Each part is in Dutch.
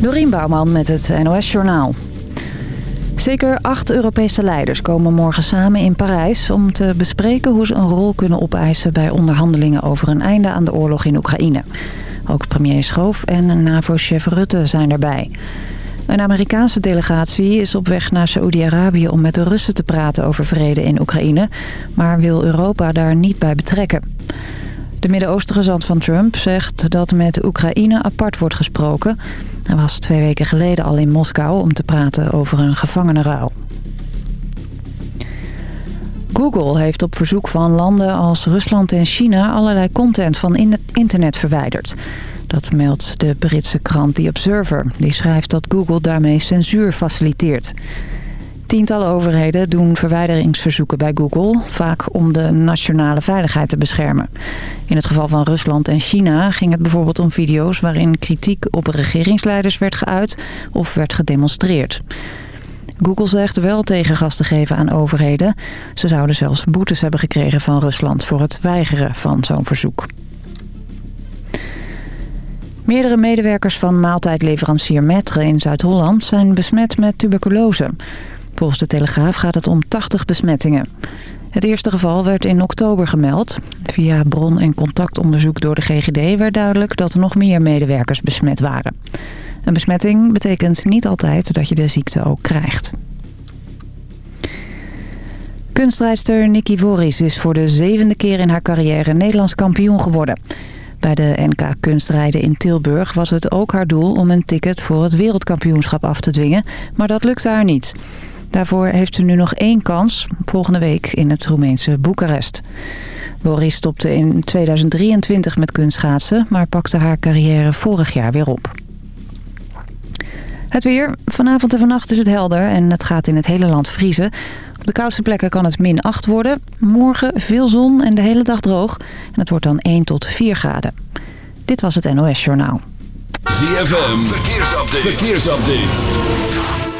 Dorien Bouwman met het NOS Journaal. Zeker acht Europese leiders komen morgen samen in Parijs... om te bespreken hoe ze een rol kunnen opeisen bij onderhandelingen... over een einde aan de oorlog in Oekraïne. Ook premier Schoof en NAVO-chef Rutte zijn erbij. Een Amerikaanse delegatie is op weg naar Saoedi-Arabië... om met de Russen te praten over vrede in Oekraïne... maar wil Europa daar niet bij betrekken. De Midden-Oosten gezant van Trump zegt dat met Oekraïne apart wordt gesproken. Hij was twee weken geleden al in Moskou om te praten over een gevangenenruil. Google heeft op verzoek van landen als Rusland en China allerlei content van internet verwijderd. Dat meldt de Britse krant The Observer. Die schrijft dat Google daarmee censuur faciliteert. Tientallen overheden doen verwijderingsverzoeken bij Google... vaak om de nationale veiligheid te beschermen. In het geval van Rusland en China ging het bijvoorbeeld om video's... waarin kritiek op regeringsleiders werd geuit of werd gedemonstreerd. Google zegt wel tegengas te geven aan overheden. Ze zouden zelfs boetes hebben gekregen van Rusland... voor het weigeren van zo'n verzoek. Meerdere medewerkers van maaltijdleverancier Metre in Zuid-Holland zijn besmet met tuberculose. Volgens de Telegraaf gaat het om 80 besmettingen. Het eerste geval werd in oktober gemeld. Via bron- en contactonderzoek door de GGD werd duidelijk dat er nog meer medewerkers besmet waren. Een besmetting betekent niet altijd dat je de ziekte ook krijgt. Kunstrijdster Nikki Voris is voor de zevende keer in haar carrière Nederlands kampioen geworden. Bij de NK Kunstrijden in Tilburg was het ook haar doel om een ticket voor het wereldkampioenschap af te dwingen, maar dat lukte haar niet. Daarvoor heeft ze nu nog één kans, volgende week in het Roemeense Boekarest. Boris stopte in 2023 met kunstschaatsen, maar pakte haar carrière vorig jaar weer op. Het weer. Vanavond en vannacht is het helder en het gaat in het hele land vriezen. Op de koudste plekken kan het min 8 worden. Morgen veel zon en de hele dag droog. En het wordt dan 1 tot 4 graden. Dit was het NOS Journaal. ZFM. Verkeersupdate. Verkeersupdate.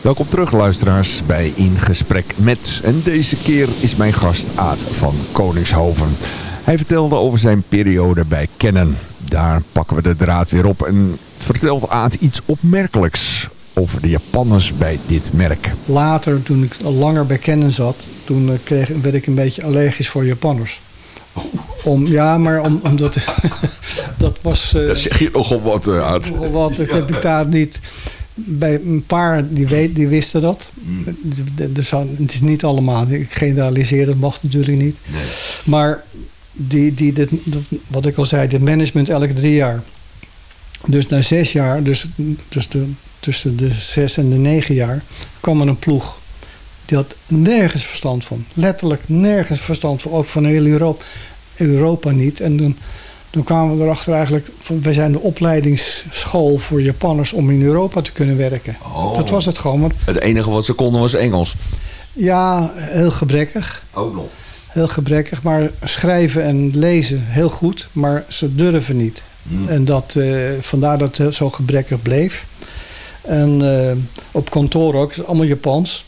Welkom terug luisteraars bij In Gesprek Met. En deze keer is mijn gast Aad van Koningshoven. Hij vertelde over zijn periode bij Canon. Daar pakken we de draad weer op en vertelt Aad iets opmerkelijks over de Japanners bij dit merk. Later, toen ik al langer bij Canon zat, toen eh, kreeg, werd ik een beetje allergisch voor Japanners. Om, ja, maar om, omdat dat was... Uh, dat zeg je nogal wat, uh, Aad. Nogal wat, dat heb ik daar niet bij een paar die, weet, die wisten dat. Mm. het is niet allemaal. Ik generaliseer, dat mag natuurlijk niet. Nee. Maar die, die, dit, wat ik al zei, de management elke drie jaar. Dus na zes jaar, dus, dus de, tussen de zes en de negen jaar, kwam er een ploeg. Die had nergens verstand van. Letterlijk nergens verstand van. Ook van heel Europa, Europa niet. En dan toen kwamen we erachter eigenlijk, wij zijn de opleidingsschool voor Japanners om in Europa te kunnen werken. Oh. Dat was het gewoon. Want, het enige wat ze konden was Engels? Ja, heel gebrekkig. Ook nog? Heel gebrekkig, maar schrijven en lezen heel goed, maar ze durven niet. Hmm. En dat, uh, vandaar dat het zo gebrekkig bleef. En uh, op kantoor ook, allemaal Japans.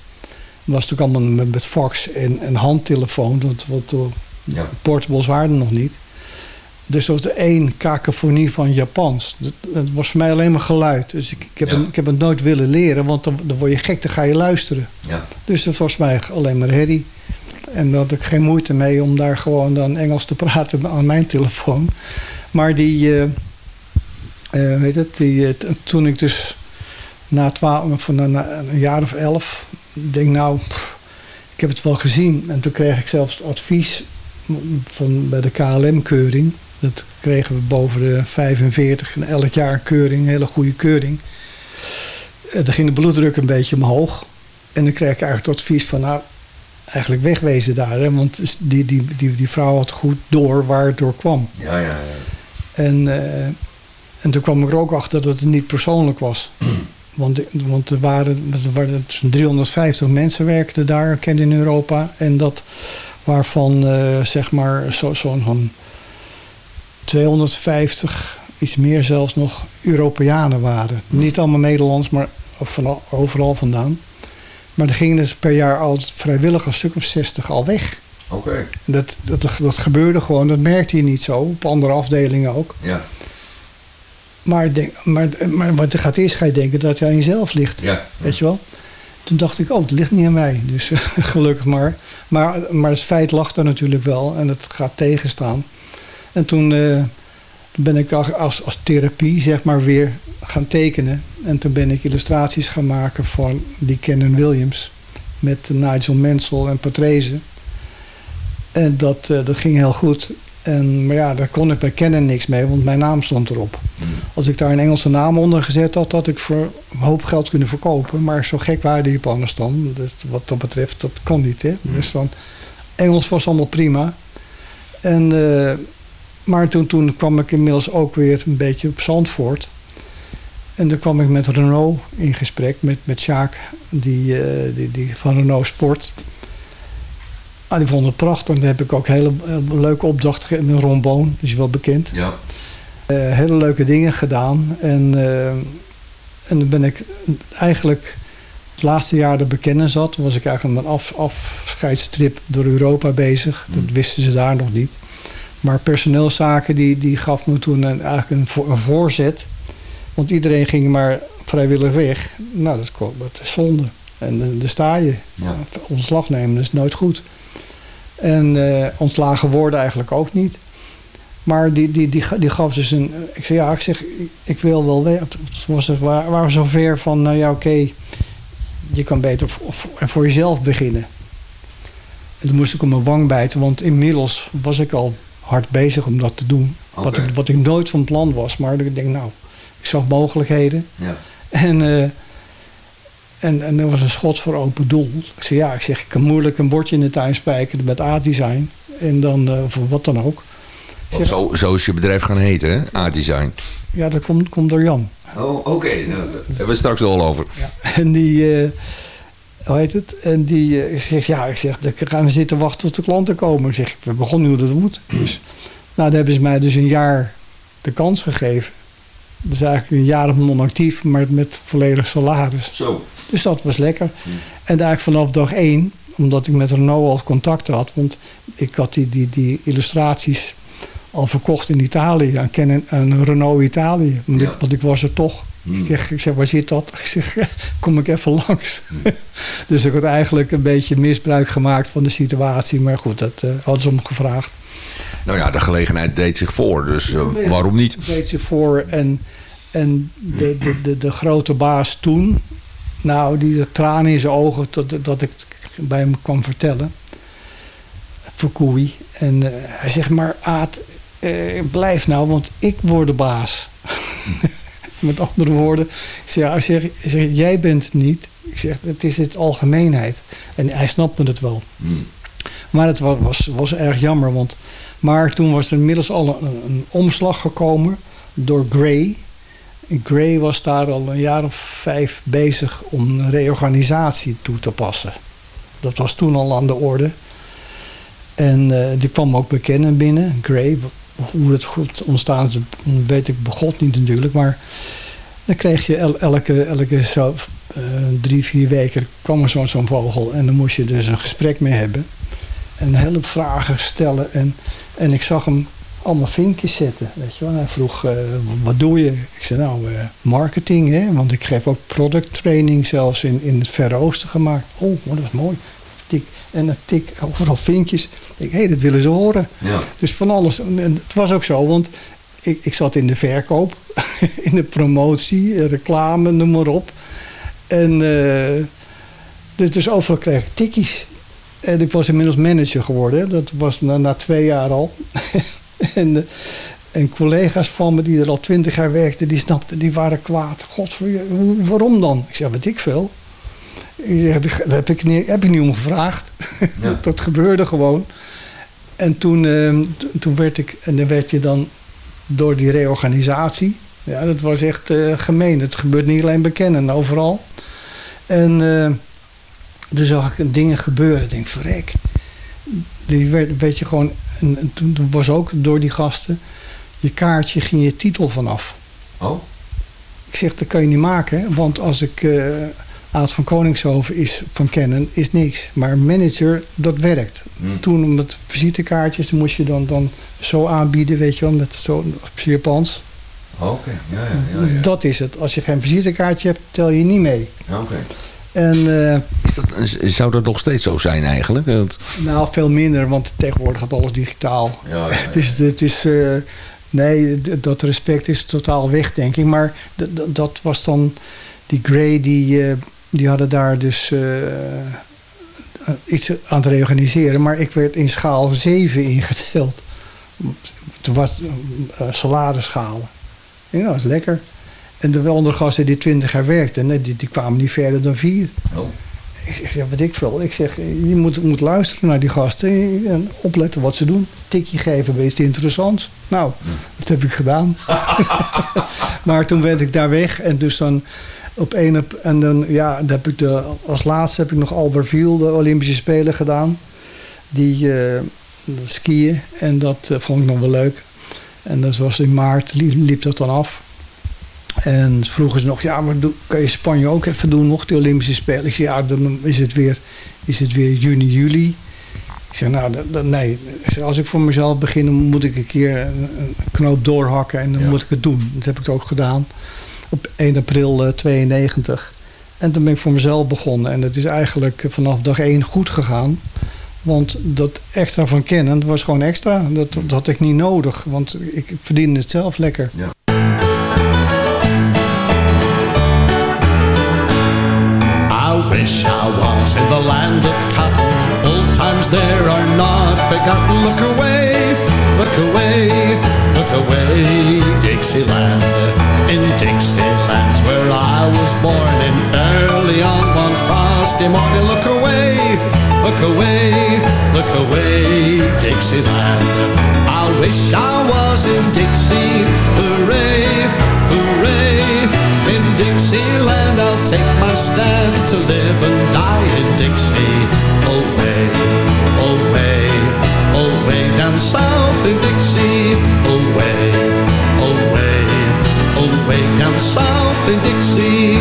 Dat was natuurlijk allemaal met, met fax en, en handtelefoon, want wat, ja. portables waren nog niet. Dus er was de één kakofonie van Japans. Het was voor mij alleen maar geluid. Dus ik, ik, heb, het, ik heb het nooit willen leren, want dan, dan word je gek, dan ga je luisteren. Ja. Dus dat was mij alleen maar herrie. En daar had ik geen moeite mee om daar gewoon dan Engels te praten aan mijn telefoon. Maar die, uh, uh, weet het, die, uh, toen ik dus na, twaalf, van een, een jaar of elf, denk nou, pff, ik heb het wel gezien. En toen kreeg ik zelfs advies van, bij de KLM-keuring. Dat kregen we boven de 45 en elk jaar een keuring, een hele goede keuring. En dan ging de bloeddruk een beetje omhoog. En dan kreeg ik eigenlijk het advies van, nou, eigenlijk wegwezen daar. Hè? Want die, die, die, die vrouw had goed door waar het door kwam. Ja, ja, ja. En, uh, en toen kwam ik er ook achter dat het niet persoonlijk was. Want, want er waren, er waren tussen 350 mensen werkten daar, kende in Europa. En dat waarvan uh, zeg maar zo'n zo 250, iets meer zelfs nog, Europeanen waren. Niet allemaal Nederlands, maar van overal vandaan. Maar er gingen dus per jaar al vrijwillig een stuk of 60 al weg. Oké. Dat, dat, dat gebeurde gewoon, dat merkte je niet zo. Op andere afdelingen ook. Ja. Maar, denk, maar, maar wat gaat eerst ga je denken dat het aan jezelf ligt. Ja. Weet je wel? Toen dacht ik, oh, het ligt niet aan mij. Dus gelukkig maar. maar. Maar het feit lag er natuurlijk wel en het gaat tegenstaan. En toen uh, ben ik als, als, therapie zeg maar weer gaan tekenen. En toen ben ik illustraties gaan maken voor die Kennen Williams. Met Nigel Mansell en Patrese. En dat, uh, dat ging heel goed. En, maar ja, daar kon ik bij Kennen niks mee, want mijn naam stond erop. Hmm. Als ik daar een Engelse naam onder gezet had, had ik voor een hoop geld kunnen verkopen. Maar zo gek waren die Japanners dan. Dus wat dat betreft, dat kon niet. Hè? Hmm. Dus dan, Engels was allemaal prima. En, uh, maar toen, toen kwam ik inmiddels ook weer een beetje op Zandvoort. En dan kwam ik met Renault in gesprek, met, met Sjaak, die, uh, die, die van Renault Sport. Ah, die vonden het prachtig. Daar heb ik ook hele, hele leuke opdrachten gegeven. Ron Boon, die is wel bekend. Ja. Uh, hele leuke dingen gedaan. En, uh, en dan ben ik eigenlijk het laatste jaar er bekennen zat. was ik eigenlijk een af, afscheidstrip door Europa bezig. Mm. Dat wisten ze daar nog niet. Maar personeelszaken die, die gaf me toen een, eigenlijk een, een voorzet. Want iedereen ging maar vrijwillig weg. Nou, dat, dat is zonde. En daar sta je. Ja. Ontslag nemen is nooit goed. En uh, ontslagen worden eigenlijk ook niet. Maar die, die, die, die gaf dus een... Ik zei, ja, ik zeg, ik wil wel weten. Was het, waar, waren we zover van, nou ja, oké, okay, je kan beter voor, voor jezelf beginnen. En toen moest ik op mijn wang bijten, want inmiddels was ik al hard bezig om dat te doen. Okay. Wat, ik, wat ik nooit van plan was, maar ik denk, nou, ik zag mogelijkheden. Ja. En... Uh, en, en er was een schot voor open doel. Ik zei, ja, ik zeg, ik kan moeilijk een bordje in de tuin spijkeren met A-design. En dan, uh, voor wat dan ook. Zeg, zo, zo is je bedrijf gaan heten, hè? A-design. Ja, dat komt, komt door Jan. Oh, oké. Okay. Nou, daar hebben we straks al over. Ja. En die, uh, hoe heet het? En die, uh, ik zeg, ja, ik zeg, dan gaan we zitten wachten tot de klanten komen. Ik zeg, we begonnen hoe dat moet. Dus, nou, daar hebben ze mij dus een jaar de kans gegeven. Dat is eigenlijk een jaar non-actief, maar met volledig salaris. Zo. Dus dat was lekker. Hmm. En eigenlijk vanaf dag één, omdat ik met Renault al contact had, want ik had die, die, die illustraties al verkocht in Italië, aan, aan Renault Italië. Want, Ja. ik, want ik was er toch. Hmm. Ik, zeg, ik zeg, waar zit dat? Ik zeg, kom ik even langs. dus ik had eigenlijk een beetje misbruik gemaakt van de situatie. Maar goed, dat uh, hadden ze om gevraagd. Nou ja, de gelegenheid deed zich voor, dus uh, waarom niet? deed zich voor en, en de, de, de, de grote baas toen, nou, die de tranen in zijn ogen dat, dat ik bij hem kwam vertellen. Fukui. En uh, hij zegt maar, Aad, blijf nou, want ik word de baas. Met andere woorden, ik zeg, ja, ik zeg, jij bent het niet. Ik zeg, het is het algemeenheid. En hij snapte het wel. Hmm. Maar het was, was, was erg jammer, want... Maar toen was er inmiddels al een, een omslag gekomen door Gray. Gray was daar al een jaar of vijf bezig om een reorganisatie toe te passen. Dat was toen al aan de orde. En uh, die kwam ook bekennen binnen, Gray. Hoe het goed ontstaan is, weet ik begot niet natuurlijk. Maar dan kreeg je el elke, elke zo, uh, drie, vier weken kwam er zo'n zo vogel. En dan moest je dus een gesprek mee hebben. En hele vragen stellen. En, en ik zag hem allemaal vinkjes zetten. Weet je wel. Hij vroeg, uh, wat doe je? Ik zei, nou, uh, marketing. Hè? Want ik geef ook product training zelfs in, in het Verre Oosten gemaakt. Oh, dat is mooi. En dan tik overal vinkjes. Ik hé, hey, dat willen ze horen. Ja. Dus van alles. En het was ook zo, want ik, ik zat in de verkoop. in de promotie, reclame, noem maar op. En uh, dus, dus overal kreeg ik tikkies. En ik was inmiddels manager geworden. Hè? Dat was na, na, twee jaar al. en, en, collega's van me die er al twintig jaar werkten, die snapten, die waren kwaad. God, waarom dan? Ik zeg, weet ik veel. Ik zeg, daar heb ik niet, heb ik niet om gevraagd. Ja. dat, dat, gebeurde gewoon. En toen, uh, toen werd ik, en dan werd je dan door die reorganisatie, Ja, dat was echt uh, gemeen. Het gebeurt niet alleen bekennen, overal. En uh, toen zag ik dingen gebeuren. Ik denk, verrek. Die werd, weet je gewoon... En, toen was ook door die gasten... Je kaartje ging je titel vanaf. Oh? Ik zeg, dat kan je niet maken. Want als ik... Aad van Koningshoven is van kennen, is niks. Maar manager, dat werkt. Hmm. Toen met visitekaartjes moest je dan, dan zo aanbieden, weet je wel, met zo Japans. Oké, ja, ja, ja, ja, Dat is het. Als je geen visitekaartje hebt, tel je niet mee. Oké. En, uh, is dat, zou dat nog steeds zo zijn eigenlijk? Want... Nou, veel minder, want tegenwoordig gaat alles digitaal. Ja, ja, ja. het is, het is uh, nee, dat respect is totaal weg, denk ik. Maar dat was dan die Gray, die, uh, die hadden daar dus iets aan het reorganiseren. Maar ik werd in schaal 7 ingedeeld. Toen was saladeschalen. Ja, dat is lekker. En de andere gasten die 20 jaar werkten, die, die kwamen niet verder dan vier. Oh. Ik zeg, ja, wat ik veel. Ik zeg, je moet, moet luisteren naar die gasten en opletten wat ze doen. Tikje geven, wees het interessant. Nou, dat heb ik gedaan. maar toen werd ik daar weg en dus dan op één op, en dan ja, dan heb ik de, als laatste heb ik nog Albertville, de Olympische Spelen gedaan. Die uh, skiën en dat uh, vond ik nog wel leuk. En dat was in maart, liep, liep dat dan af. En vroegen ze nog, ja, maar doe, kan je Spanje ook even doen nog, de Olympische Spelen? Ik zei, ja, dan is het weer, is het weer juni, juli. Ik zeg, nou, dat, dat, nee. Ik zeg, als ik voor mezelf begin, dan moet ik een keer een, knoop doorhakken en dan ja. moet ik het doen. Dat heb ik ook gedaan op 1 april uh, 92. En toen ben ik voor mezelf begonnen. En het is eigenlijk vanaf dag 1 goed gegaan. Want dat extra van kennen, dat was gewoon extra. Dat, dat had ik niet nodig, want ik verdiende het zelf lekker. Ja. I wish I was in the land of cotton. Old times there are not forgotten. Look away, look away, look away, Dixieland. In Dixieland's where I was born. And early on one frosty morning, look away, look away, look away, Dixieland. I wish I was in Dixie. Hooray, hooray. In Dixieland, I'll take my stand to live and die in Dixie. Away, away, away down south in Dixie. Away, away down south in Dixie.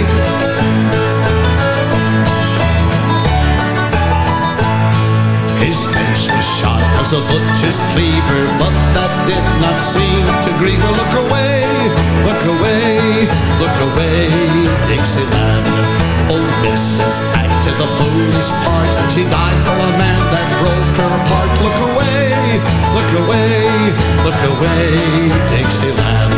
His face was sharp as a butcher's cleaver, but that did not seem to grieve her. Look away, look away, look away, Dixieland. Oh, Mrs. acted the foolish part. She died for a man that broke her heart. Look away, look away, look away, Dixieland.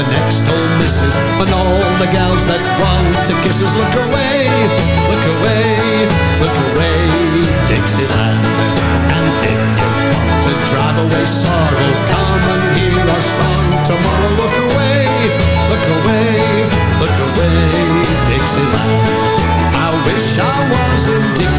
The next old missus and all the gals that want to kisses. Look away, look away, look away, Dixieland. And if you want to drive away sorrow, come and hear our song tomorrow. Look away, look away, look away, Dixieland. I wish I was in Dixie.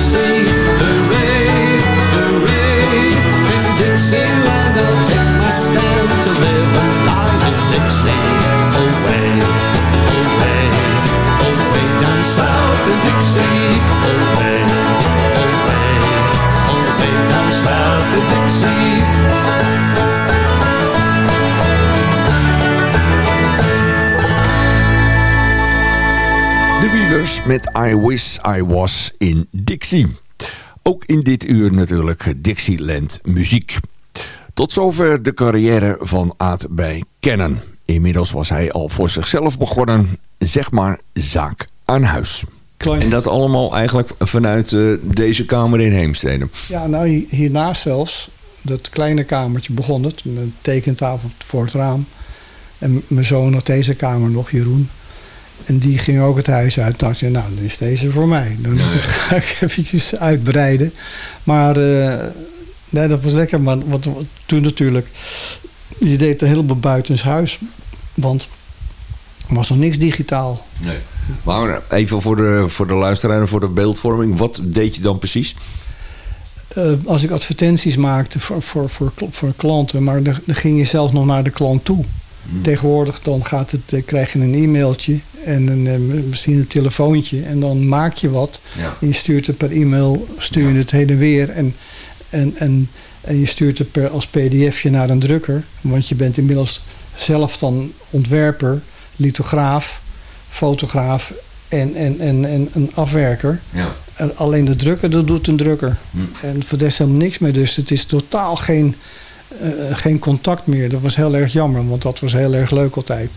Dixie. De Weavers met I Wish I Was in Dixie. Ook in dit uur natuurlijk Dixieland muziek. Tot zover de carrière van Aad bij Kennen. Inmiddels was hij al voor zichzelf begonnen, zeg maar zaak aan huis. Klein- En dat allemaal eigenlijk vanuit eh, deze kamer in Heemstede. Ja, nou hi- hiernaast zelfs, dat kleine kamertje begon het. Met een tekentafel voor het raam. En mijn zoon had deze kamer nog, Jeroen. En die ging ook het huis uit. Ik zei, nou, dan is deze voor mij. Dan ga ik eventjes uitbreiden. Maar uh, nee, dat was lekker. Maar wat, toen natuurlijk, je deed een heleboel buitenshuis. Want er was nog niks digitaal. Nee. Maar even voor de, voor de luisteraar en voor de beeldvorming. Wat deed je dan precies? Uh, als ik advertenties maakte voor, voor, voor, voor klanten. Maar dan, dan ging je zelf nog naar de klant toe. Hmm. Tegenwoordig dan gaat het, uh, krijg je een e-mailtje en een, uh, misschien een telefoontje. En dan maak je wat. Ja. En je stuurt het per e-mail, stuur je ja. het heen en weer. En, en, en, en je stuurt het per, als pdfje naar een drukker. Want je bent inmiddels zelf dan ontwerper, lithograaf, fotograaf en, en, en, en een afwerker. Ja. En alleen de drukker, dat doet een drukker. Hm. En voor de rest helemaal niks meer. Dus het is totaal geen, uh, geen contact meer. Dat was heel erg jammer, want dat was heel erg leuk altijd.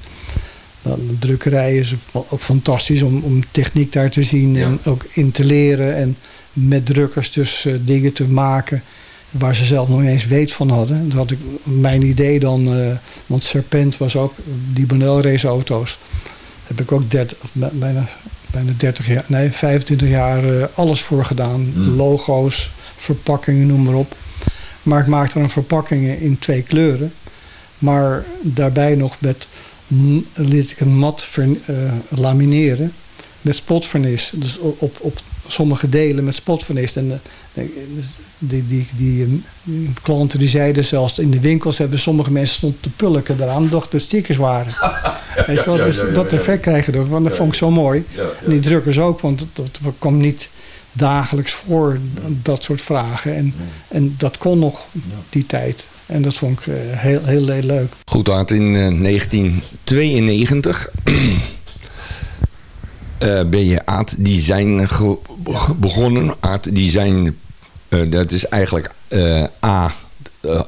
Dan, de drukkerij is ook fantastisch om, om techniek daar te zien Ja. en ook in te leren. En met drukkers dus uh, dingen te maken waar ze zelf nog niet eens weet van hadden. Dat had ik mijn idee dan, uh, want Serpent was ook die Bonel raceauto's. Daar heb ik ook 30, bijna, bijna 30 jaar, nee 25 jaar uh, alles voor gedaan. Mm. Logo's, verpakkingen, noem maar op. Maar ik maakte dan verpakkingen in twee kleuren. Maar daarbij nog met, liet ik een mat ver, uh, lamineren met spotvernis. Dus op, op, op sommige delen met spotvernis. En uh, die, die, die, die, klanten die zeiden zelfs in de winkels hebben sommige mensen stond te pulken eraan, doch de stickers waren. Weet je wel, dus dat effect krijgen door, want dat vond ik zo mooi. En die drukkers ook, want dat, dat kwam niet dagelijks voor, dat soort vragen. En, en dat kon nog die tijd. En dat vond ik uh, heel, heel, heel leuk. Goed, Aad, in uh, 1992 uh, ben je Aad Design begonnen. Aad Design, uh, dat is eigenlijk uh, A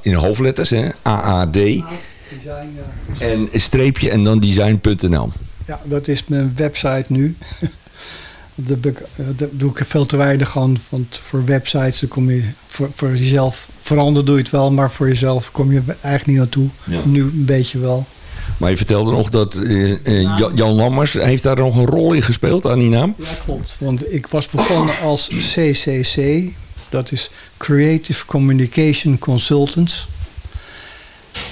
in hoofdletters, hè? AAD. En streepje en dan design.nl. Ja, dat is mijn website nu. Daar doe ik veel te weinig aan. Want voor websites dan kom je voor, voor jezelf. Veranderen doe je het wel, maar voor jezelf kom je eigenlijk niet naartoe. Ja. Nu een beetje wel. Maar je vertelde nog dat uh, uh, Jan Lammers heeft daar nog een rol in gespeeld aan die naam. Ja, klopt. Want ik was begonnen als CCC. Dat is Creative Communication Consultants.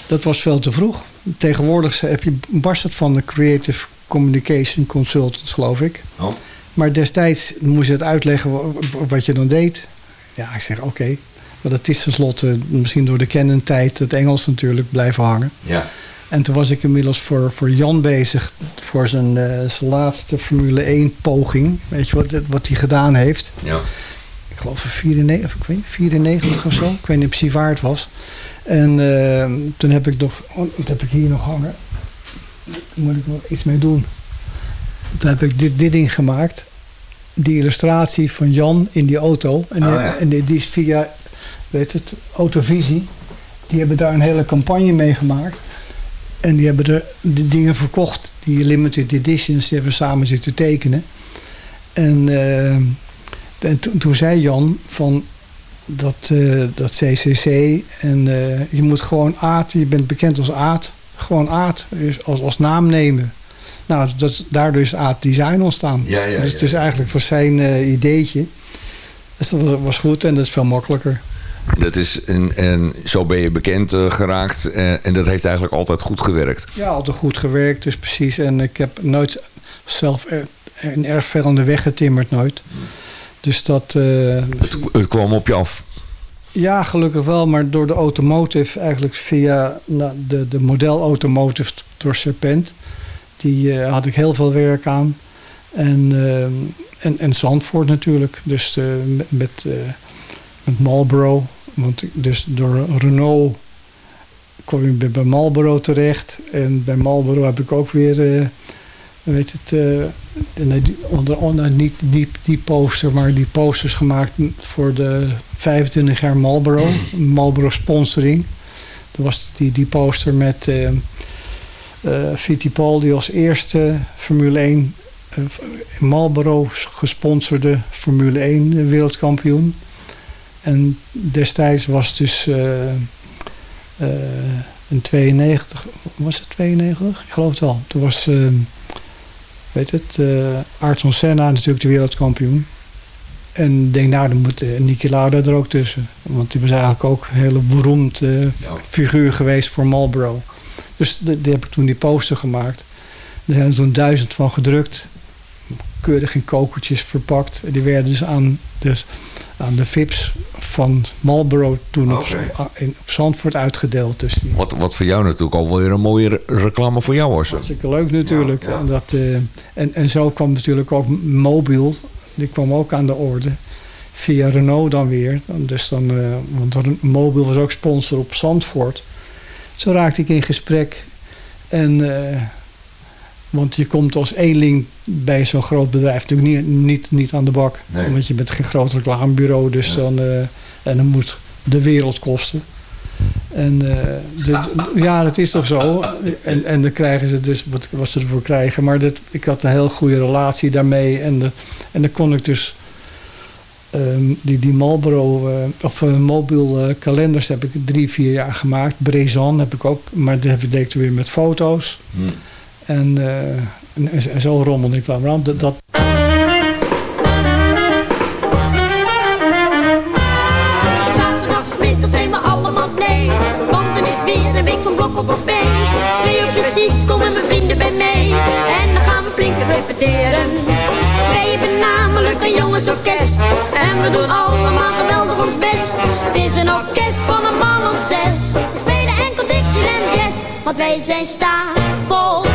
Dat was veel te vroeg. Tegenwoordig heb je barst het van de Creative Communication Consultants, geloof ik. Oh. Maar destijds moest je het uitleggen wat je dan deed. Ja, ik zeg oké. Okay. Maar dat is tenslotte misschien door de kennentijd het Engels natuurlijk blijven hangen. Ja. En toen was ik inmiddels voor, voor Jan bezig voor zijn, uh, zijn laatste Formule 1 poging. Weet je wat, wat hij gedaan heeft? Ja. Ik geloof 94, ik weet niet, 94 of zo. Ik weet niet precies waar het was. En uh, toen heb ik nog, oh, dat heb ik hier nog hangen. Daar moet ik nog iets mee doen. Toen heb ik dit, dit ding gemaakt. Die illustratie van Jan in die auto. En, oh, ja. en die, die is via, weet het, Autovisie. Die hebben daar een hele campagne mee gemaakt. En die hebben de, de dingen verkocht. Die limited editions, die hebben we samen zitten tekenen. En, uh, en to, toen zei Jan van dat, uh, dat CCC en uh, je moet gewoon Aad, je bent bekend als Aad, gewoon Aad als, als naam nemen. Nou, dat, daardoor is Aad Design ontstaan. Ja, ja, dus ja. het is eigenlijk voor zijn ideetje. Dus dat was, was goed en dat is veel makkelijker. Dat is en, en zo ben je bekend uh, geraakt en, en dat heeft eigenlijk altijd goed gewerkt. Ja, altijd goed gewerkt, dus precies. En ik heb nooit zelf er, er erg veel aan de weg getimmerd, nooit. Dus dat... Uh, het, het kwam op je af. Ja, gelukkig wel, maar door de automotive, eigenlijk via nou, de, de model automotive door Serpent, die uh, had ik heel veel werk aan. En, en, en Zandvoort natuurlijk, dus met, met, met Marlboro. Want dus door Renault kwam ik bij Marlboro terecht. En bij Marlboro heb ik ook weer, weet het, nee, onder andere niet die, die poster, maar die posters gemaakt voor de 25 jaar Marlboro. Marlboro sponsoring. Dat was die, die poster met uh, uh, Fittipaldi als eerste Formule 1 uh, Marlboro gesponsorde Formule 1 wereldkampioen. En destijds was dus in 92, was het 92? Ik geloof het wel. Toen was weet het, uh, Ayrton Senna natuurlijk de wereldkampioen. En ik denk, nou, dan moet Niki Lauda er ook tussen. Want die was eigenlijk ook een hele beroemd uh, figuur geweest voor Marlboro. Dus die heb ik toen die poster gemaakt. Er zijn er toen duizend van gedrukt. Keurig in kokertjes verpakt. Die werden dus aan, dus aan de VIP's van Marlboro toen okay. op, in, op Zandvoort uitgedeeld. Dus die... wat, wat voor jou natuurlijk al weer een mooie reclame voor jou was. Hartstikke leuk natuurlijk. Ja, ja. En, dat, uh, en, en zo kwam natuurlijk ook Mobiel. Die kwam ook aan de orde. Via Renault dan weer. Dus dan, uh, want Mobiel was ook sponsor op Zandvoort. Zo raakte ik in gesprek. En, uh, want je komt als eenling bij zo'n groot bedrijf natuurlijk niet, niet, niet aan de bak. Nee. Want je bent geen groot reclamebureau. Dus ja. dan, uh, en dan moet de wereld kosten. En uh, de, ja, dat is toch zo. En, en dan krijgen ze dus wat, wat ze ervoor krijgen. Maar dat, ik had een heel goede relatie daarmee. En, de, en dan kon ik dus um, die, die Marlboro, uh, of uh, mobiel kalenders heb ik drie, vier jaar gemaakt. Brezan heb ik ook, maar dat deed ik weer met foto's. Hmm. En, en, en, zo rommelde ik rond. Dat, dat komen mijn vrienden bij mij, en dan gaan we flink repeteren. Wij hebben namelijk een jongensorkest, en we doen allemaal geweldig ons best. Het is een orkest van een man of zes, we spelen enkel Dixieland Jazz, want wij zijn stapel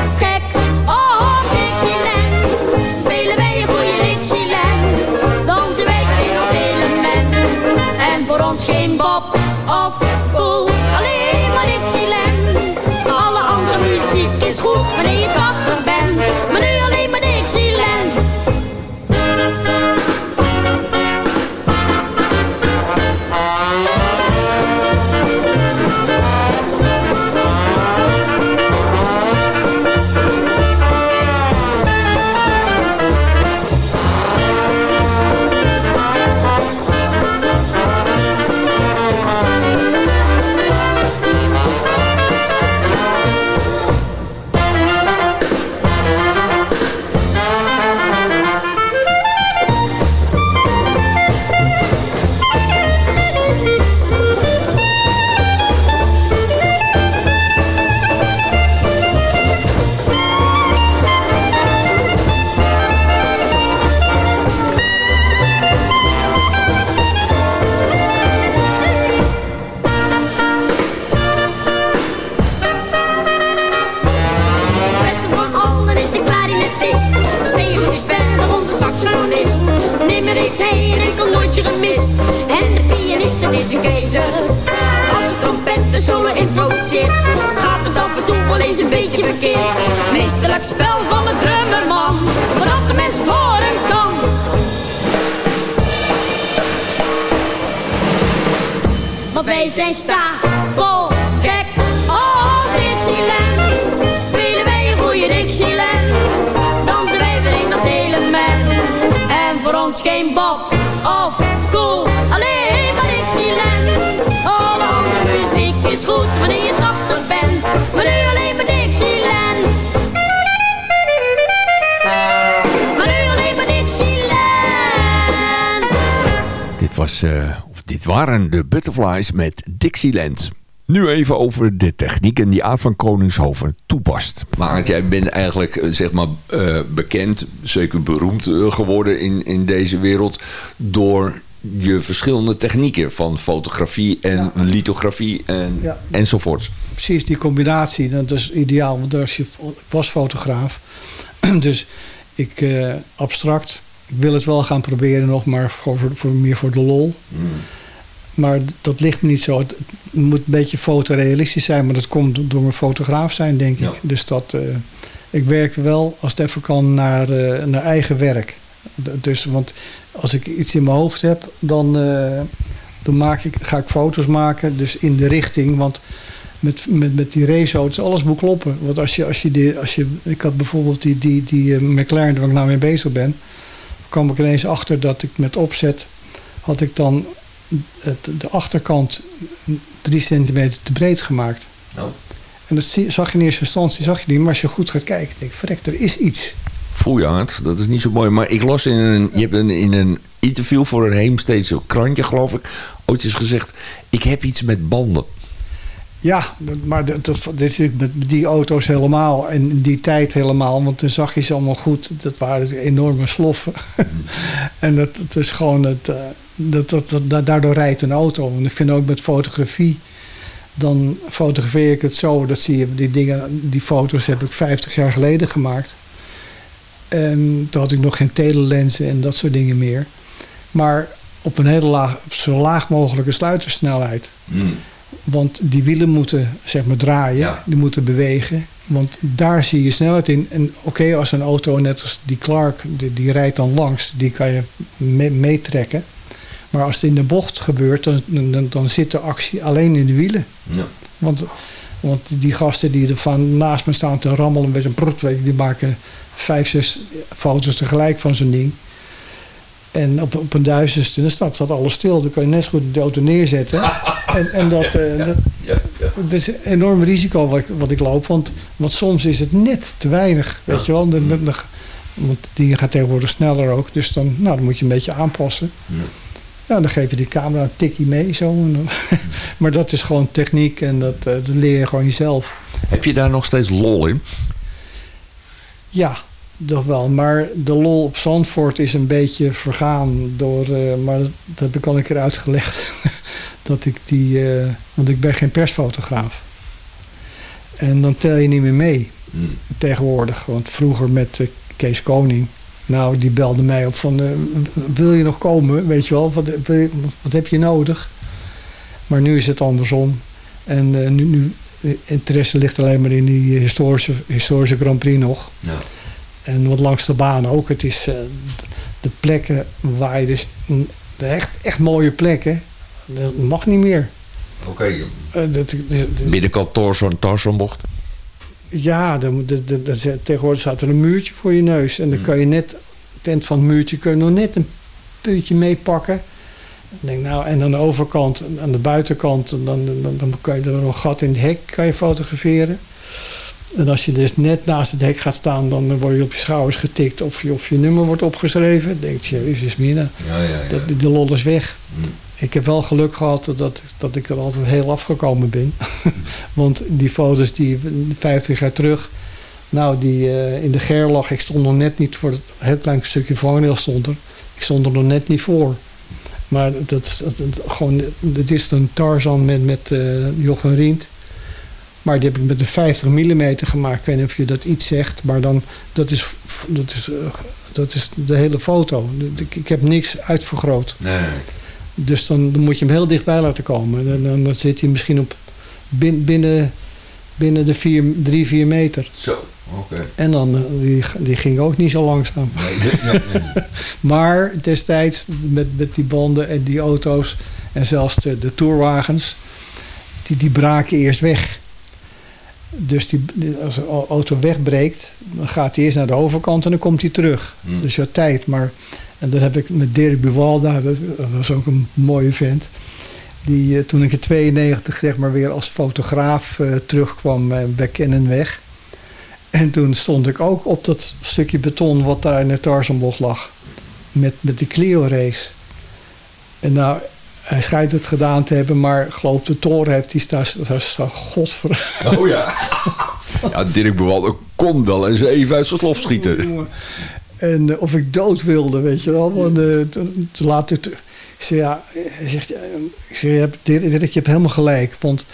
spelen wij een goede Dixieland, dansen wij in ons element. En voor ons geen Bob of Cool, alleen maar Dixieland. Alle andere muziek is goed wanneer je zijn stapel gek. Oh, Dixieland. Spelen wij een goede Dixieland. Dansen wij weer in ons element. En voor ons geen Bob of Cool. Alleen maar Dixieland. Alle andere muziek is goed wanneer je tachtig bent. Maar nu alleen maar Dixieland. Maar nu alleen maar Dixieland. Dit, was, uh, of dit waren de Butterflies met Dixieland. Nu even over de technieken die Aad van Koningshoven toepast. Maar jij bent eigenlijk eh, zeg maar, uh, bekend, zeker beroemd uh, geworden in, in deze wereld... door je verschillende technieken van fotografie en ja. lithografie en, ja. enzovoort. Precies, die combinatie, dat is ideaal. Want als je was fotograaf, dus ik uh, abstract... Ik wil het wel gaan proberen nog, maar voor, voor, meer voor de lol. Mm. Maar dat ligt me niet zo. Het moet een beetje fotorealistisch zijn, maar dat komt door mijn fotograaf zijn, denk ik. Dus dat, uh, ik werk wel, als het even kan, naar, uh, naar eigen werk. Dus, want als ik iets in mijn hoofd heb, dan, uh, dan maak ik, ga ik foto's maken, dus in de richting. Want met, met, met die raceauto's, alles moet kloppen. Want als je, als je, die, als je ik had bijvoorbeeld die, die, die McLaren waar ik nou mee bezig ben, kwam ik ineens achter dat ik met opzet had ik dan het, de achterkant drie centimeter te breed gemaakt. Oh. En dat zag je in eerste instantie zag je niet, maar als je goed gaat kijken, denk ik, verrek, er is iets. Foejaard, dat is niet zo mooi. Maar ik las in een, je hebt een, in een interview voor een Heemsteedse krantje, geloof ik, ooit eens gezegd... ik heb iets met banden. Ja, maar dat, dit is met die auto's helemaal en die tijd helemaal. Want toen zag je ze allemaal goed. Dat waren enorme sloffen. en dat, dat is gewoon het... eh, dat, dat, dat, daardoor rijdt een auto. En ik vind ook met fotografie... Dan fotografeer ik het zo. Dat zie je, die dingen, die foto's heb ik 50 jaar geleden gemaakt. En toen had ik nog geen telelensen en dat soort dingen meer. Maar op een hele laag, zo laag mogelijke sluitersnelheid. Want die wielen moeten zeg maar draaien, Ja. die moeten bewegen. Want daar zie je snelheid in. En oké, als een auto net als die Clark, die, die rijdt dan langs, die kan je me- meetrekken. Maar als het in de bocht gebeurt, dan, dan, dan zit de actie alleen in de wielen. Ja. Want, want die gasten die er van naast me staan te rammelen met een prut, die maken vijf, zes foto's tegelijk van zo'n ding. En op, op een duizendste, dan staat, staat alles stil. Dan kan je net zo goed de auto neerzetten. en, en dat, eh, dat, dat is een enorm risico wat ik, wat ik loop. Want, want soms is het net te weinig. Weet je wel. Dan, dan- want die gaat tegenwoordig sneller ook. Dus dan, nou, dan moet je een beetje aanpassen. Ja, dan geef je die camera een tikkie mee. Zo. Maar dat is gewoon techniek. En dat, eh, dat leer je gewoon jezelf. Heb je daar nog steeds lol in? Ja, toch wel. Maar de lol op Zandvoort is een beetje vergaan door... eh, maar dat, dat heb ik al een keer uitgelegd. dat ik die... eh, want ik ben geen persfotograaf. En dan tel je niet meer mee tegenwoordig. Want vroeger met Kees Koning... Nou, die belde mij op van... eh, wil je nog komen? Weet je wel, wat, wat heb je nodig? Maar nu is het andersom. En eh, nu, nu eh, interesse ligt alleen maar in die historische, historische Grand Prix nog. Ja. En wat langs de baan ook. Het is eh, de plekken waar je dus... mm, De echt, echt mooie plekken. Dat mag niet meer. Oké. Eh, Binnenkant Torson, Torsonbocht. Ja, dan, tegenwoordig staat er een muurtje voor je neus. En dan kan je net... Eind van het muurtje kun je nog net een puntje meepakken. Denk, nou, en aan de overkant, aan de buitenkant... Dan, dan, dan kan je er nog een gat in het hek kan je fotograferen. En als je dus net naast het hek gaat staan... dan word je op je schouders getikt of je, of je nummer wordt opgeschreven. Dan denk je, jezus mina, Ja, ja, ja. de, de lol is weg. Mm. Ik heb wel geluk gehad dat, dat ik er altijd heel afgekomen ben. Want die foto's die 50 jaar terug... Nou, die uh, in de Gerlach, ik stond nog net niet voor het heel klein stukje vangrail stond er. Ik stond er nog net niet voor. Maar dat, dat, dat, gewoon, dat is een Tarzan met, met uh, Jochen Rient. Maar die heb ik met een 50 mm gemaakt. Ik weet niet of je dat iets zegt. Maar dan, dat is, dat is, uh, dat is de hele foto. Ik, ik heb niks uitvergroot. Nee. Dus dan, dan, moet je hem heel dichtbij laten komen. Dan, dan, dan zit hij misschien op bin, binnen, binnen de 3, 4 meter. Zo, oké. Okay. En dan, eh, die, die ging ook niet zo langzaam. Nee, nee, nee. maar destijds met, met die banden en die auto's en zelfs de, de tourwagens, die, die braken eerst weg. Dus die, als een auto wegbreekt, dan gaat hij eerst naar de overkant en dan komt hij terug. Hmm. Dus je had tijd. Maar, en dat heb ik met Dirk Buwalda, dat was ook een mooie vent. Die uh, toen ik in 92 zeg maar weer als fotograaf uh, terugkwam uh, bij Kennenweg. En toen stond ik ook op dat stukje beton wat daar in de Tarzanbocht lag. Met, met de Clio race. En nou, hij schijnt het gedaan te hebben, maar geloof de toren heeft hij daar, daar, daar godver... Oh ja. ja, Dirk Bewalder kon wel eens even uit zijn slof schieten. En uh, of ik dood wilde, weet je wel. Want uh, te laat het... Ik zei, ja, hij zegt, ik zeg, je hebt, Dirk, je hebt helemaal gelijk. Want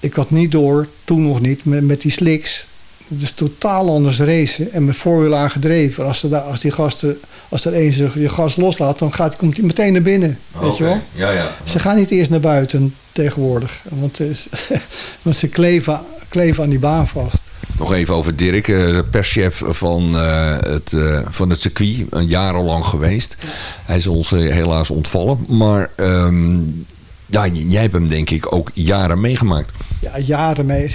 ik had niet door, toen nog niet, met, met die slicks. Het is totaal anders racen en met voorwiel aangedreven. Als, daar, als die gasten, als er een zich je gas loslaat, dan gaat, komt hij meteen naar binnen. Oh, weet je wel? Ja, ja. Ze gaan niet eerst naar buiten tegenwoordig. Want, is, want ze kleven, kleven aan die baan vast. Nog even over Dirk, de perschef van, uh, het, uh, van het circuit, een jarenlang geweest. Hij is ons helaas ontvallen, maar um, ja, jij hebt hem denk ik ook jaren meegemaakt. Ja, jaren mee.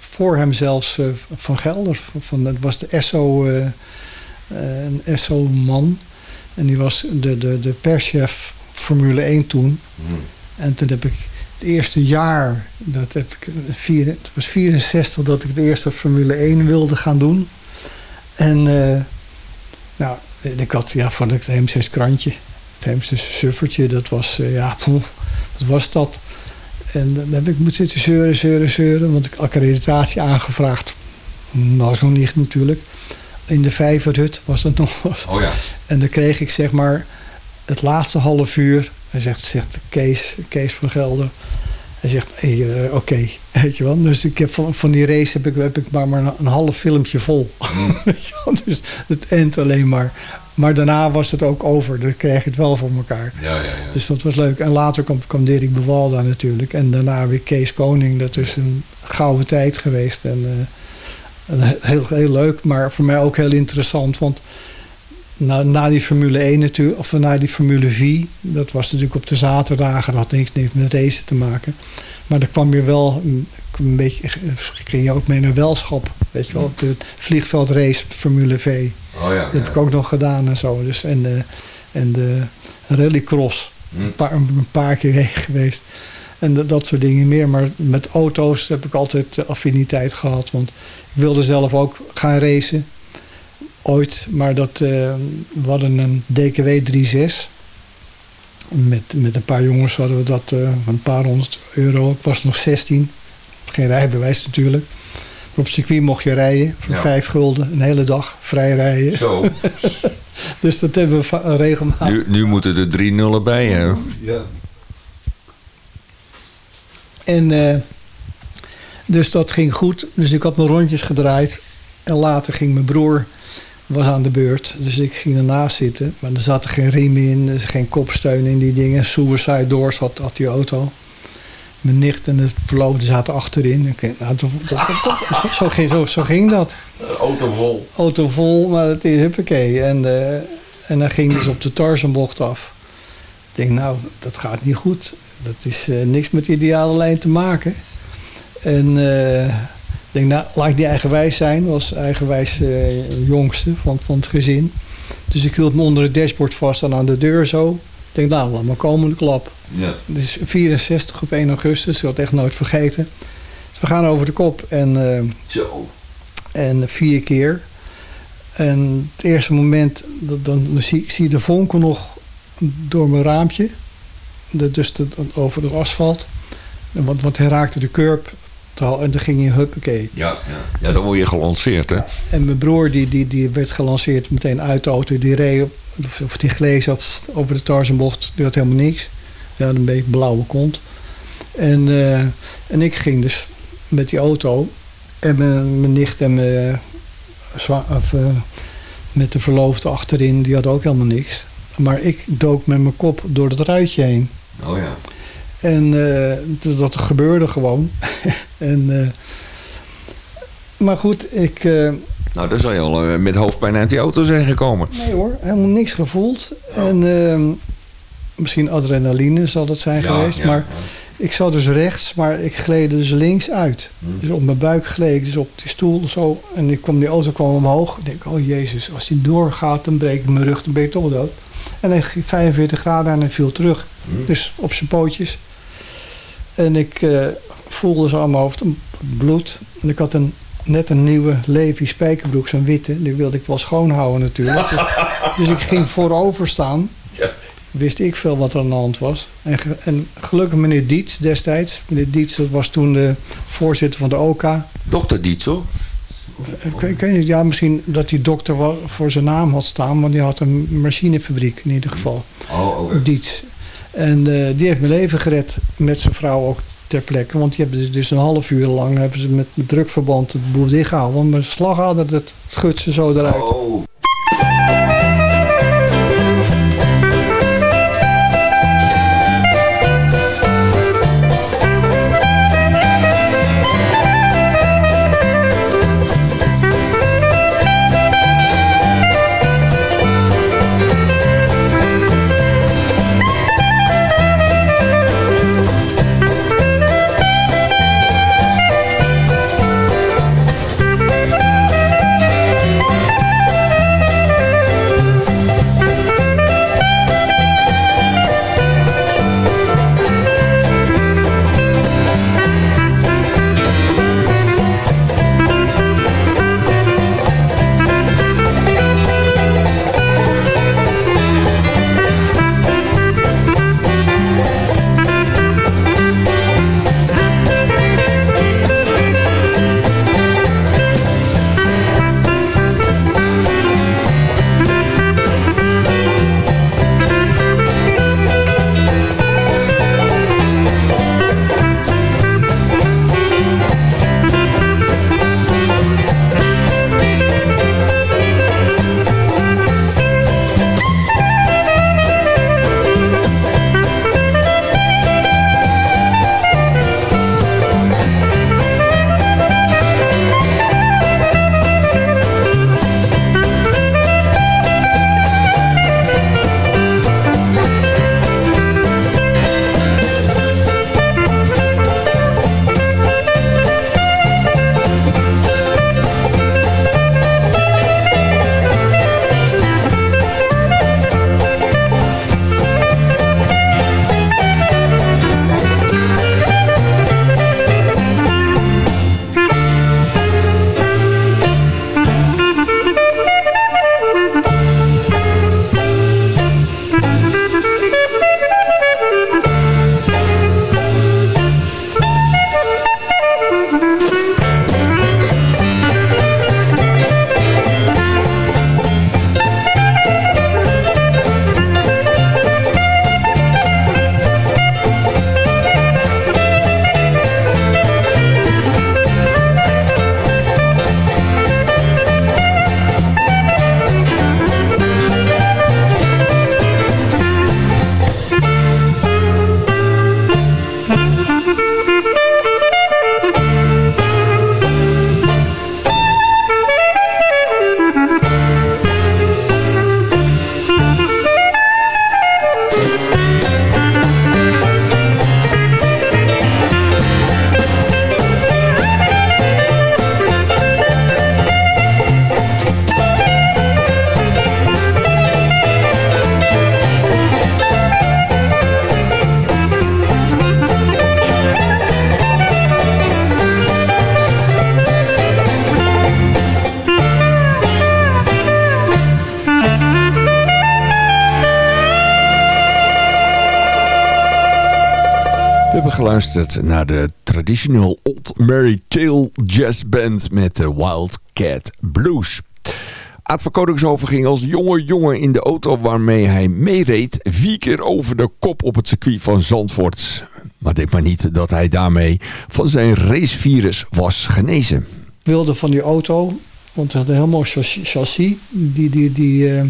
Voor hem zelfs van Gelder. Van, het was de ESSO, een ESSO-man. En die was de, de, de perschef Formule 1 toen. Hmm. En toen heb ik het eerste jaar, dat heb ik, vier, het was 64 dat ik de eerste Formule 1 wilde gaan doen. En uh, Nou, ik had ja, van het Heemses krantje. Het Heemses suffertje, dat was, uh, ja, poeh, wat was dat? En dan heb ik moeten zitten zeuren, zeuren, zeuren. Want ik accreditatie aangevraagd. Dat was nog niet natuurlijk. In de vijverhut was dat nog. Oh ja. En dan kreeg ik zeg maar het laatste half uur. Hij zegt, zegt Kees, Kees van Gelder. Hij zegt, hey, uh, oké, weet je wel. Dus ik heb van, van die race heb ik, heb ik maar, maar een, een half filmpje vol. Mm. dus het eind alleen maar. Maar daarna was het ook over. Dan kreeg ik het wel voor elkaar. Ja, ja, ja. Dus dat was leuk. En later kwam, kwam Dirk Bewalda natuurlijk. En daarna weer Kees Koning. Dat is een gouden tijd geweest. En uh, heel, heel leuk. Maar voor mij ook heel interessant. Want na, na die Formule 1 natuurlijk, of na die Formule 4, dat was natuurlijk op de zaterdagen, dat had niks, niks met racen te maken. Maar dan kwam je wel een, een beetje, ging je ook mee naar Welschap, weet je wel, op de vliegveldrace Formule V. Oh ja, dat heb ik ook nog gedaan en zo. Dus, en de, en de rallycross, een, paar, een paar keer heen geweest. En dat, dat soort dingen meer. Maar met auto's heb ik altijd affiniteit gehad. Want ik wilde zelf ook gaan racen ooit. Maar dat, uh, we hadden een DKW 36. Met, met een paar jongens hadden we dat uh, van een paar honderd euro. Ik was nog 16. Geen rijbewijs natuurlijk. Maar op circuit mocht je rijden voor ja. vijf gulden. Een hele dag vrij rijden. Zo. dus dat hebben we regelmatig. Nu, nu moeten er drie nullen bij. Hè? Ja. En uh, dus dat ging goed. Dus ik had mijn rondjes gedraaid. En later ging mijn broer was aan de beurt. Dus ik ging ernaast zitten. Maar er zaten geen riemen in, er geen kopsteun in die dingen. Suicide doors had, had die auto. Mijn nicht en het verloofde zaten achterin. Nou, dat, dat, dat, zo, ging, zo, zo ging dat. Auto vol. Auto vol, maar het is huppakee. En, uh, en dan ging dus op de Tarzanbocht af. Ik denk, nou, dat gaat niet goed. Dat is uh, niks met de ideale lijn te maken. En... Uh, ik denk, nou, laat ik die eigenwijs zijn. was eigenwijs uh, jongste van, van het gezin. Dus ik hield me onder het dashboard vast en aan de deur zo. Ik denk, nou, laat maar komen de klap. Ja. Het is 64 op 1 augustus. Ik had het echt nooit vergeten. Dus we gaan over de kop. En, uh, zo. En vier keer. En het eerste moment, dat, dan, dan zie, zie je de vonken nog door mijn raampje. De, dus de, over het asfalt. Want, want hij raakte de curb en dan ging je huppakee. Ja, ja. ja, dan word je gelanceerd, hè? En mijn broer die, die, die werd gelanceerd meteen uit de auto. Die reed, of die glees op, over de Tarzanbocht. Die had helemaal niks. Die had een beetje blauwe kont. En, uh, en ik ging dus met die auto. En mijn, mijn nicht en mijn, of, uh, met de verloofde achterin. Die had ook helemaal niks. Maar ik dook met mijn kop door het ruitje heen. Oh ja. En uh, dus dat gebeurde gewoon. en, uh, maar goed, ik... Uh, nou, dan zou je al met hoofdpijn uit die auto zijn gekomen. Nee hoor, helemaal niks gevoeld. Oh. En ehm, misschien adrenaline zal dat zijn ja, geweest. Ja, maar ja. ik zat dus rechts, maar ik gleed dus links uit. Hm. Dus op mijn buik gleed ik dus op die stoel zo. En ik kwam, die auto kwam omhoog. Ik denk, oh jezus, als die doorgaat, dan breek ik mijn rug, dan ben je toch dood. En hij ging 45 graden en hij viel terug. Hm. Dus op zijn pootjes. En ik uh, voelde zo aan mijn hoofd bloed. En ik had een, net een nieuwe Levi spijkerbroek, zo'n witte. Die wilde ik wel schoonhouden natuurlijk. dus, dus, ik ging voorover staan. Ja. Wist ik veel wat er aan de hand was. En, en gelukkig meneer Dietz destijds. Meneer Dietz dat was toen de voorzitter van de OK. Dokter Dietz hoor. Ik, ik weet niet, ja, misschien dat die dokter voor zijn naam had staan. Want die had een machinefabriek in ieder geval. Oh, okay. Dietz. En uh, die heeft mijn leven gered met zijn vrouw ook ter plekke. Want die hebben dus een half uur lang hebben ze met, met drukverband het boel dichtgehouden. Want mijn slagader, dat schudt ze zo eruit. Oh. Geluisterd naar de traditional Old Mary Tale Jazz Band met de Wildcat Blues. Aad van Koningshoven ging als jonge jongen in de auto waarmee hij meereed... vier keer over de kop op het circuit van Zandvoort. Maar denk maar niet dat hij daarmee van zijn racevirus was genezen. Ik wilde van die auto, want het had een heel mooi chassis, die, die, die uh,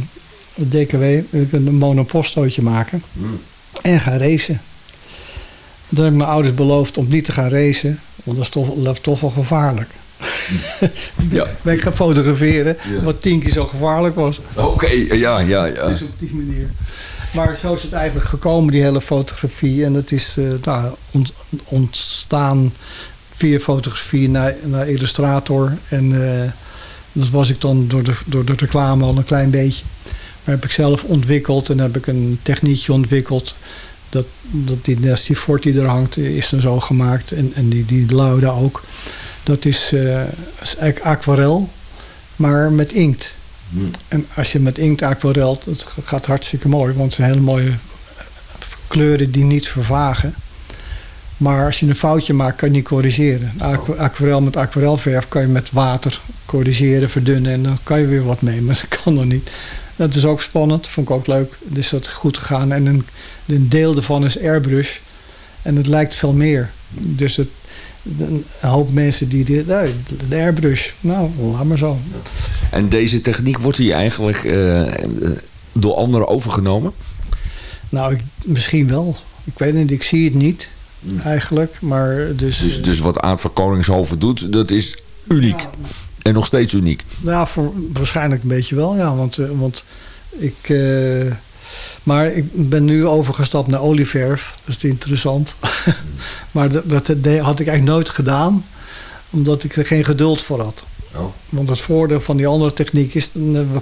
DKW, een monopostootje maken. En gaan racen. Toen heb ik mijn ouders beloofd om niet te gaan racen, want dat is toch, dat is toch wel gevaarlijk. ja. ben ik gaan fotograferen, ja. wat tien keer zo gevaarlijk was. Oké, ja, ja, ja. Dus op die manier. Maar zo is het eigenlijk gekomen, die hele fotografie. En het is uh, nou, ont, ontstaan via fotografie naar, naar illustrator. En uh, dat was ik dan door de, door de reclame al een klein beetje. Maar heb ik zelf ontwikkeld en heb ik een techniekje ontwikkeld. Dat, dat die Nasty Fort die er hangt, is dan zo gemaakt. En, en die, die Lauda ook. Dat is, uh, is eigenlijk aquarel, maar met inkt. Hmm. En als je met inkt aquarelt, dat gaat hartstikke mooi. Want het zijn hele mooie kleuren die niet vervagen. Maar als je een foutje maakt, kan je niet corrigeren. Aqu aquarel met aquarelverf kan je met water corrigeren, verdunnen. En dan kan je weer wat mee, maar dat kan nog niet. Dat is ook spannend, vond ik ook leuk. Dus dat goed gegaan. En een, een deel daarvan is airbrush. En het lijkt veel meer. Dus het, een hoop mensen die dit, nou, de airbrush, nou, laat maar zo. En deze techniek wordt die eigenlijk uh, door anderen overgenomen? Nou, ik, misschien wel. Ik weet niet, ik zie het niet eigenlijk. Maar dus, dus, dus wat Aad van Koningshoven doet, dat is uniek. Ja, en nog steeds uniek. Ja, voor, waarschijnlijk een beetje wel, ja. Want, uh, want ik... Uh, maar ik ben nu overgestapt naar olieverf. Dat is interessant. maar dat, dat, had ik eigenlijk nooit gedaan. Omdat ik er geen geduld voor had. Oh. Want het voordeel van die andere techniek is...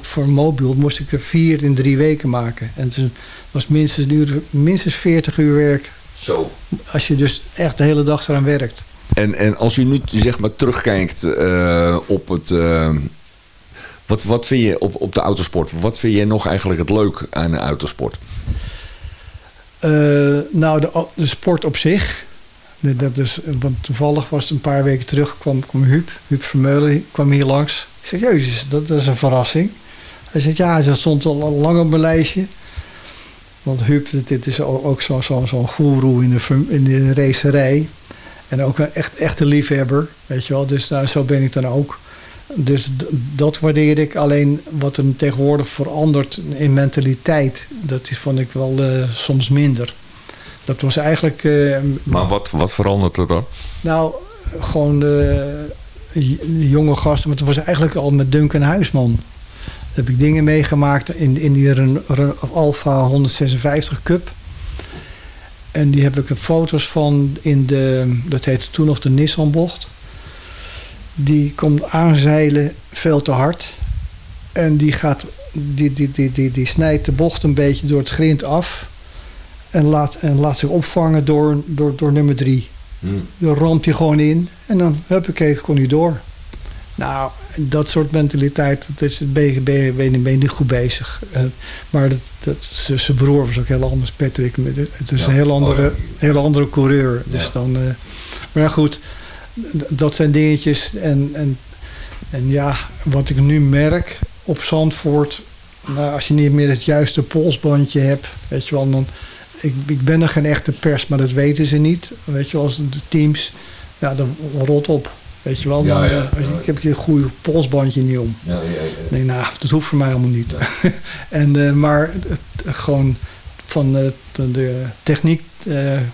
voor mobiel moest ik er vier in drie weken maken. En het was minstens, uur, minstens 40 uur werk. Zo. Als je dus echt de hele dag eraan werkt. En, en als je nu zeg maar terugkijkt uh, op het... Uh, wat, wat vind je op, op de autosport? Wat vind je nog eigenlijk het leuk aan de autosport? Uh, nou, de, de, sport op zich. Dat is, want toevallig was het een paar weken terug, kwam, kwam Huub, Huub Vermeulen, kwam hier langs. Ik zeg, jezus, dat, is een verrassing. Hij zegt, ja, dat stond al lang op mijn lijstje. Want Huub, dit is ook zo'n zo, zo goeroe in de, in de racerij. En ook een echt, echte liefhebber, weet je wel. Dus nou, zo ben ik dan ook. Dus dat waardeer ik. Alleen wat er tegenwoordig verandert in mentaliteit, dat vond ik wel uh, soms minder. Dat was eigenlijk... Uh, maar wat, wat verandert er dan? Nou, gewoon de, de jonge gasten. Maar het was eigenlijk al met Duncan Huisman. Daar heb ik dingen meegemaakt in, in die Alfa 156 Cup. En die heb ik foto's van in de, dat heette toen nog de Nissan-bocht. Die komt aanzeilen veel te hard. En die, gaat, die, die, die, die, die snijdt de bocht een beetje door het grind af. En laat, en laat zich opvangen door, door, door nummer drie. Hmm. Dan ramt hij gewoon in. En dan, huppakee, kon hij door. Nou, dat soort mentaliteit, dat is, ben, je niet goed bezig. Uh, maar dat, dat, zijn broer was ook heel anders, Patrick. Het is ja. een heel andere, oh, heel andere coureur. Dus ja. dan, uh, maar goed, dat zijn dingetjes. En, en, en ja, wat ik nu merk op Zandvoort... Nou, als je niet meer het juiste polsbandje hebt, weet je wel, dan... Ik, ik ben er geen echte pers, maar dat weten ze niet. Weet je wel, als de teams, ja, dan rot op. Weet je wel, ja, ja, ja. ik heb een goede polsbandje niet om. Ja, Nee, nou, dat hoeft voor mij allemaal niet. en, uh, maar uh, gewoon van uh, de techniek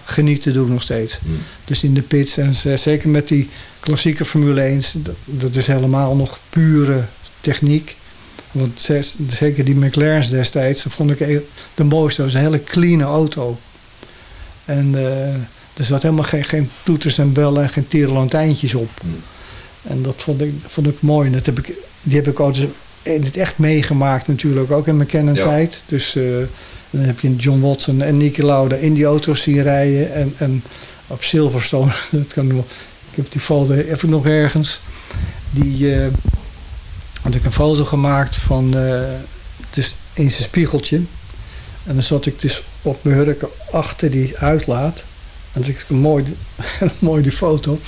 genieten doe ik nog steeds. Hmm. Dus in de pits en zeker met die klassieke Formule 1, dat, dat is helemaal nog pure techniek. Want zeker die McLaren's destijds, dat vond ik e-, de mooiste. Dat was een hele clean auto. En er zat helemaal geen, geen toeters en bellen en geen tierenlantijntjes op. Hmm. En dat vond ik, vond ik mooi. En dat heb ik, die heb ik ook in het echt meegemaakt natuurlijk, ook in mijn kennentijd. Ja. Dus uh, dan heb je John Watson en Niki Lauda in die auto's zien rijden. En, en op Silverstone, dat kan nog, ik heb die foto heb ik nog ergens. Die uh, had ik een foto gemaakt van uh, dus in zijn spiegeltje. En dan zat ik dus op mijn hurken achter die uitlaat. En dat is mooi, mooi die foto.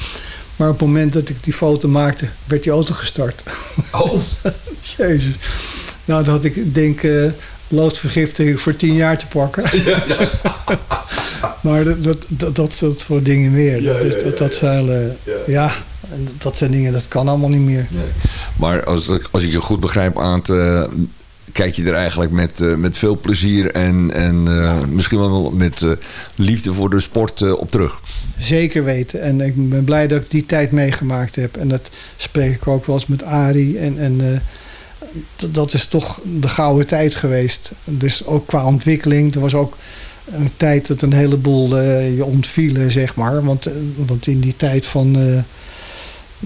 Maar op het moment dat ik die foto maakte, werd die auto gestart. Oh. Jezus. Nou, dat had ik denk uh, loodvergiftiging voor tien jaar te pakken. Ja, ja. maar dat, dat, dat, dat soort voor dingen meer. Ja, dat, is, dat, dat zijn, uh, ja. dat zijn dingen, dat kan allemaal niet meer. Nee. Maar als, als ik je goed begrijp, aan het kijk je er eigenlijk met, uh, met veel plezier en, en uh, misschien wel met uh, liefde voor de sport op terug. Zeker weten. En ik ben blij dat ik die tijd meegemaakt heb. En dat spreek ik ook wel eens met Arie. En, en dat is toch de gouden tijd geweest. Dus ook qua ontwikkeling. Er was ook een tijd dat een heleboel je ontvielen, zeg maar. Want, want in die tijd van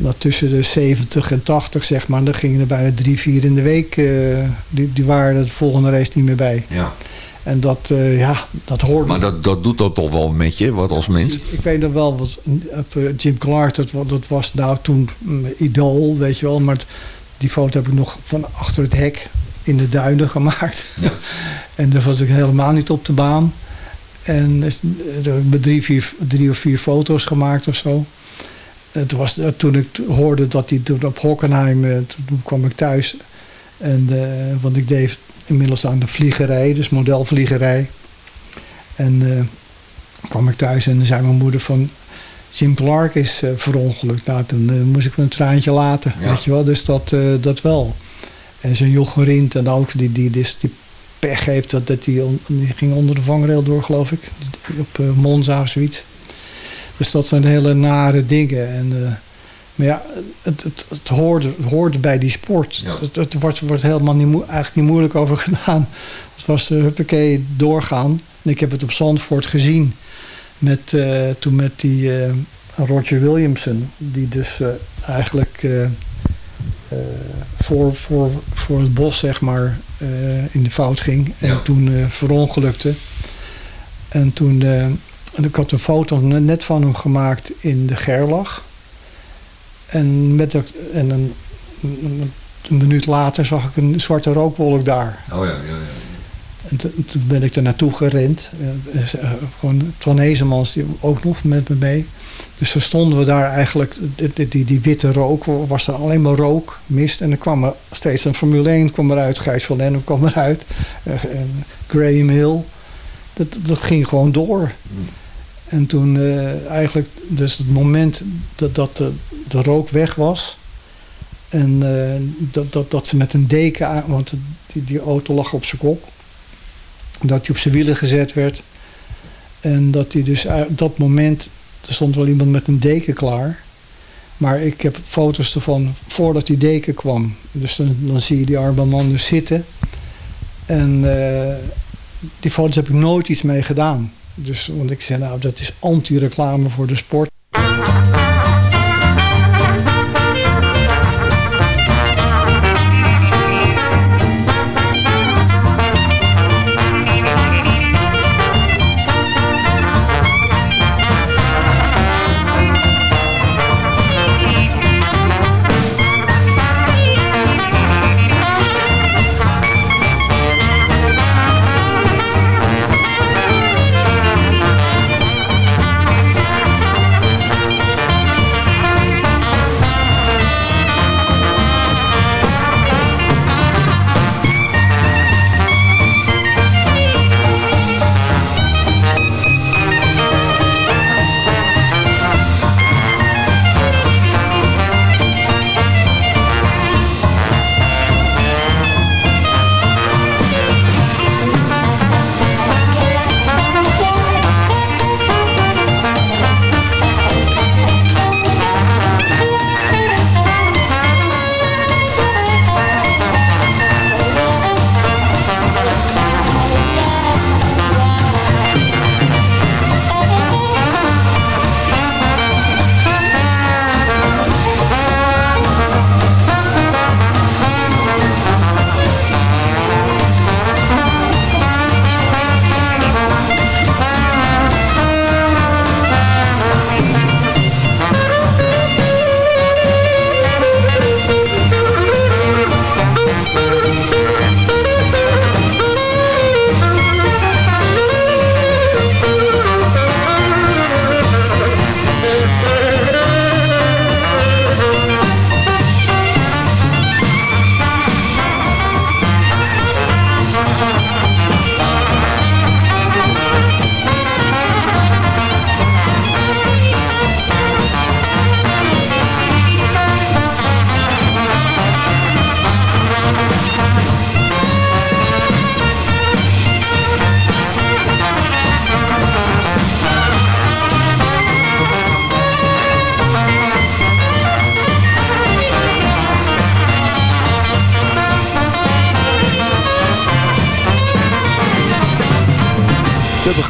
dat tussen de 70 en 80, zeg maar, dan gingen er bijna drie, vier in de week. Uh, die, die waren de volgende race niet meer bij. Ja. En dat, uh, ja, dat hoorde. Maar dat, dat doet dat toch wel met je, wat als mens? Ik, ik weet nog wel, wat, Jim Clark, dat, dat was nou toen um, idool, weet je wel. Maar die foto heb ik nog van achter het hek in de duinen gemaakt. Ja. en daar was ik helemaal niet op de baan. En er heb drie, vier, drie of vier foto's gemaakt of zo. Het was, eh, toen ik hoorde dat hij toen op Hockenheim, eh, toen kwam ik thuis. En, uh, want ik deed inmiddels aan de vliegerij, dus modelvliegerij. En uh, kwam ik thuis en zei mijn moeder van... Jim Clark is uh, verongelukt. Nou, toen moest ik een traantje laten, ja. weet je wel. Dus dat, dat wel. En zijn Jochem en ook die, die, die, die pech heeft... dat, dat die, die ging onder de vangrail door, geloof ik. Op Monza of zoiets. Dus dat zijn hele nare dingen. En, uh, maar ja, het, het, het, hoorde, het hoorde bij die sport. Ja. Het, het, wordt, wordt helemaal niet, eigenlijk niet moeilijk over gedaan. Het was uh, huppakee doorgaan. En ik heb het op Zandvoort gezien. Met, uh, toen met die Roger Williamson. Die dus eigenlijk voor, voor, voor het bos zeg maar in de fout ging. En Ja. toen verongelukte. En toen en ik had een foto net van hem gemaakt in de Gerlach. En, met en een, een, minuut later zag ik een zwarte rookwolk daar. Oh ja, ja, ja. En toen toen ben ik er naartoe gerend. Eh, eh, gewoon Twan Hezemans die ook nog met me mee. Dus dan stonden we daar eigenlijk, die, die, witte rook, was er alleen maar rook, mist. En er kwam er steeds een Formule 1 kwam eruit, Gijs van Lennep kwam eruit. eh, Graham Hill. Dat, dat ging gewoon door. En toen eh, eigenlijk, dus het moment dat, dat de, de rook weg was. En eh, dat, dat, dat ze met een deken aan, want die, die auto lag op zijn kop. Dat hij op zijn wielen gezet werd. En dat hij dus op dat moment, er stond wel iemand met een deken klaar. Maar ik heb foto's ervan voordat die deken kwam. Dus dan, dan zie je die arme man dus zitten. En eh, die foto's heb ik nooit iets mee gedaan. Dus, want ik zei, nou, dat is anti-reclame voor de sport.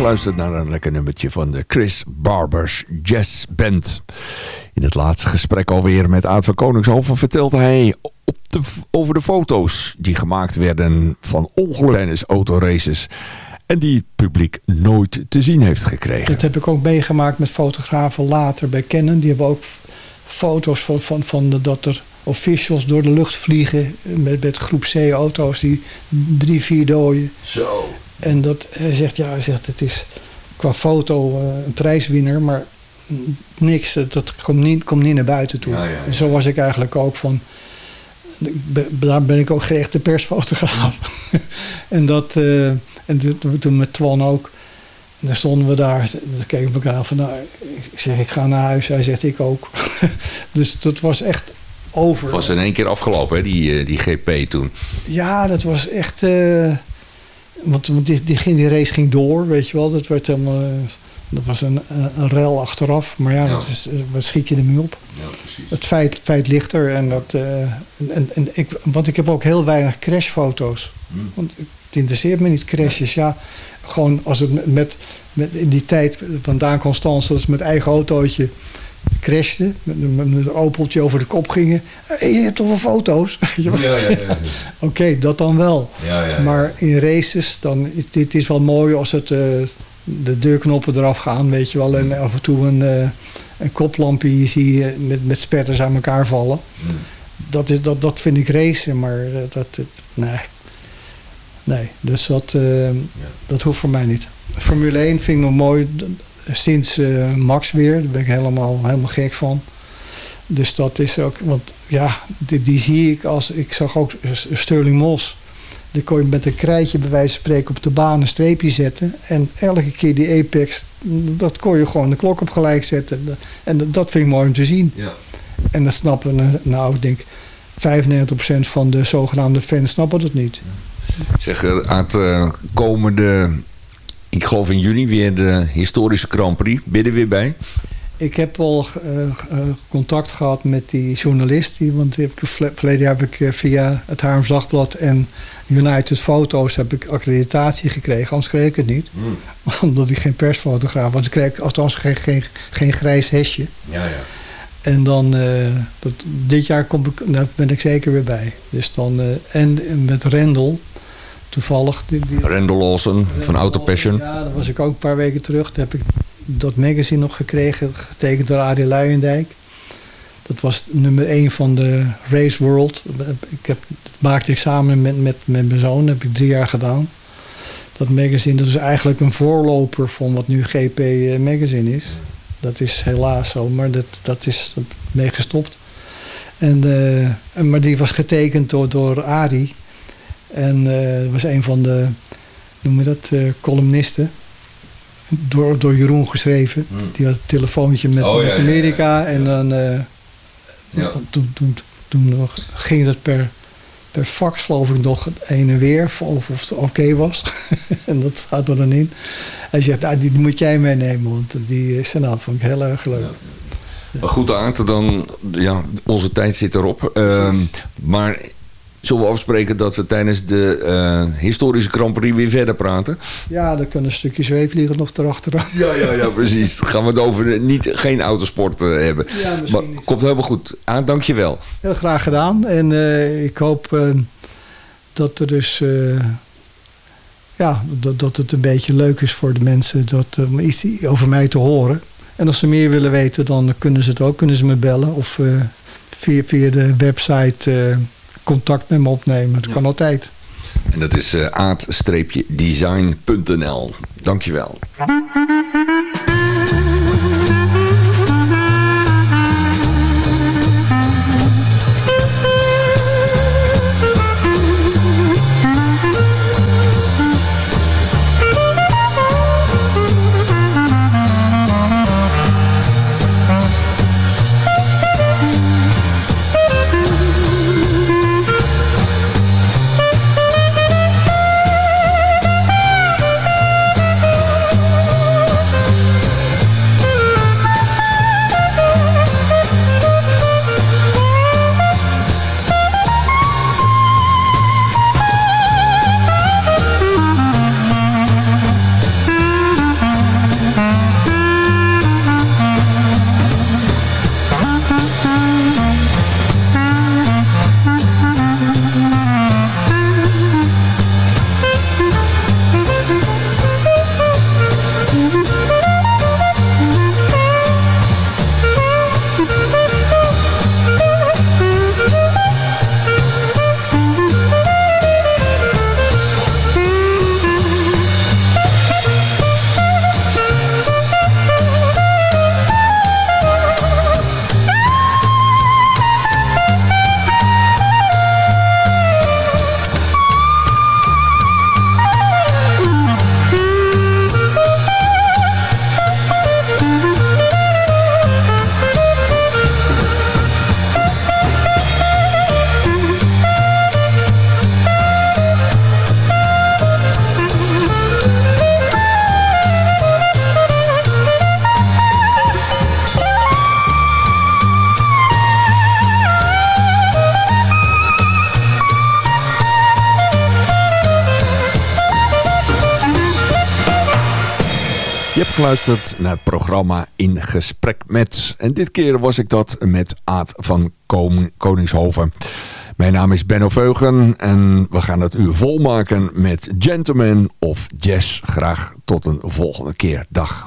Geluisterd naar een lekker nummertje van de Chris Barbers Jazz Band. In het laatste gesprek alweer met Aad van Koningshoven vertelde hij op de, over de foto's die gemaakt werden van ongelukken tijdens autoraces. En die het publiek nooit te zien heeft gekregen. Dat heb ik ook meegemaakt met fotografen later bij Canon. Die hebben ook foto's van, van, van de, dat er officials door de lucht vliegen met, met groep C-auto's die drie, vier dooien. Zo. En dat, hij zegt, ja, hij zegt, het is qua foto uh, een prijswinner, maar niks, dat, dat komt, niet, komt niet naar buiten toe. Ja, ja, ja. En zo was ik eigenlijk ook van, daar ben ik ook geen echte persfotograaf. en dat, uh, en toen met Twan ook, en dan stonden we daar, dan keken we elkaar van, nou, ik zeg, ik ga naar huis. Hij zegt, ik ook. dus dat was echt over. Het was in één keer afgelopen, hè, die, die GP toen. Ja, dat was echt... Uh, want, want die, die, ging, die race ging door, weet je wel. Dat werd helemaal... Dat was een, een rel achteraf. Maar ja, ja. Dat is, wat schiet je er mee op? Ja, precies. Het feit, feit ligt er. En dat, uh, en, en ik, want ik heb ook heel weinig crashfoto's. Hmm. Want het interesseert me niet crashes. Ja, gewoon als het met, met in die tijd van Daan Constance, dat is met eigen autootje crashte, met, met een opeltje over de kop gingen. Hey, je hebt toch wel foto's? Ja, ja, ja. Oké, okay, dat dan wel. Ja, ja, ja. Maar in races, dan is dit is wel mooi als het, uh, de deurknoppen eraf gaan, weet je wel. En af en toe een, uh, een koplampje zie je met, met spetters aan elkaar vallen. Hmm. Dat, is, dat, dat vind ik racen, maar dat, dat, nee. Nee, dus dat, uh, dat hoeft voor mij niet. Formule 1 vind ik nog mooi sinds uh, Max weer. Daar ben ik helemaal, helemaal gek van. Dus dat is ook, want ja, die, die zie ik als, ik zag ook Sterling Moss. Die kon je met een krijtje bij wijze van spreken op de baan een streepje zetten. En elke keer die apex, dat kon je gewoon de klok op gelijk zetten. En dat vind ik mooi om te zien. Ja. En dat snappen, nou ik denk 95% van de zogenaamde fans snappen dat niet. Zeg, aan het uh, komende ik geloof in juni weer de historische Grand Prix. Ben je er weer bij? Ik heb al uh, uh, contact gehad met die journalist. Die, want heb ik, verleden jaar heb ik uh, via het Haarlems Dagblad en United Foto's heb ik accreditatie gekregen. Anders kreeg ik het niet. Mm. Omdat ik geen persfotograaf was. Ik kreeg althans geen, geen, geen grijs hesje. Ja, ja. En dan, dat, dit jaar kom ik, daar ben ik zeker weer bij. Dus dan, en met Rendel toevallig. Die, die, Randall Olsen van Auto Passion. Ja, dat was ik ook een paar weken terug. Toen heb ik dat magazine nog gekregen, getekend door Arie Luijendijk. Dat was nummer 1 van de Race World. Ik heb, dat maakte ik samen met, met, met mijn zoon, dat heb ik drie jaar gedaan. Dat magazine, dat is eigenlijk een voorloper van wat nu GP Magazine is. Dat is helaas zo, maar dat, dat is mee gestopt. En, uh, maar die was getekend door, door Arie. En uh, was een van de, noem je dat, uh, columnisten. Door, door Jeroen geschreven. Hmm. Die had een telefoontje met, oh, met ja, Amerika. ja, en dan ja. toen, toen, toen ging dat per, per fax geloof ik nog heen en weer. Of, of het oké okay was. en dat staat er dan in. Hij zegt, ah, die moet jij meenemen. Want die is nou, vond ik heel erg leuk. Maar goed Aard, dan, ja, onze tijd zit erop. Uh, maar zullen we afspreken dat we tijdens de uh, historische Grand Prix weer verder praten? Ja, dan kunnen een stukje zweefvliegen nog erachteraan. Ja, ja, ja, precies. Dan gaan we het over niet, geen autosport uh, hebben. Ja, maar niet. komt helemaal goed. Aan, dank je wel. Heel graag gedaan. En uh, ik hoop dat er dus... ja, dat, dat het een beetje leuk is voor de mensen dat, om iets over mij te horen. En als ze meer willen weten, dan kunnen ze het ook. Kunnen ze me bellen of via, via de website contact met me opnemen. Dat kan altijd. En dat is uh, aad-design.nl. Dankjewel. Je hebt geluisterd naar het programma In Gesprek Met. En dit keer was ik dat met Aad van Koningshoven. Mijn naam is Benno Veugen en we gaan het uur volmaken met Gentleman of Jazz. Graag tot een volgende keer. Dag.